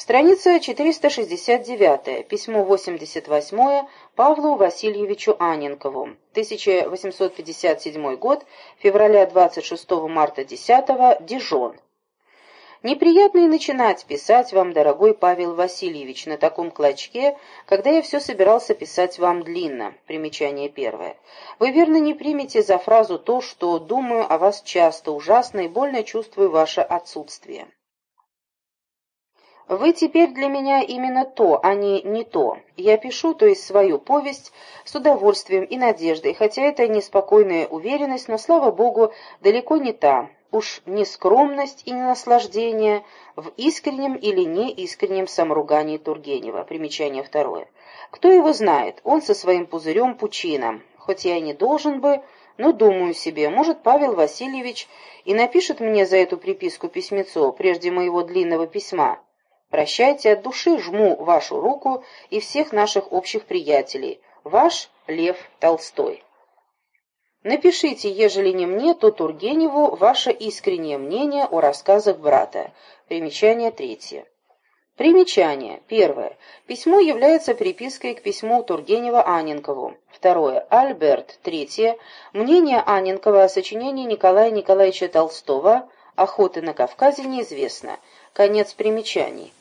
Страница 469, письмо 88 Павлу Васильевичу Аненкову, 1857 год, февраля 26 марта 10 Дижон. Неприятно и начинать писать вам, дорогой Павел Васильевич, на таком клочке, когда я все собирался писать вам длинно. Примечание первое. Вы верно не примете за фразу то, что думаю о вас часто, ужасно и больно чувствую ваше отсутствие. Вы теперь для меня именно то, а не не то. Я пишу, то есть свою повесть, с удовольствием и надеждой, хотя это неспокойная уверенность, но, слава богу, далеко не та. Уж не скромность и не наслаждение в искреннем или неискреннем саморугании Тургенева. Примечание второе. Кто его знает, он со своим пузырем пучином. Хоть я и не должен бы, но думаю себе, может, Павел Васильевич и напишет мне за эту приписку письмецо, прежде моего длинного письма. Прощайте от души, жму вашу руку и всех наших общих приятелей. Ваш Лев Толстой. Напишите, ежели не мне, то Тургеневу ваше искреннее мнение о рассказах брата. Примечание третье. Примечание. Первое. Письмо является припиской к письму Тургенева Аненкову. Второе. Альберт. Третье. Мнение Аненкова о сочинении Николая Николаевича Толстого «Охоты на Кавказе» неизвестно. Конец примечаний.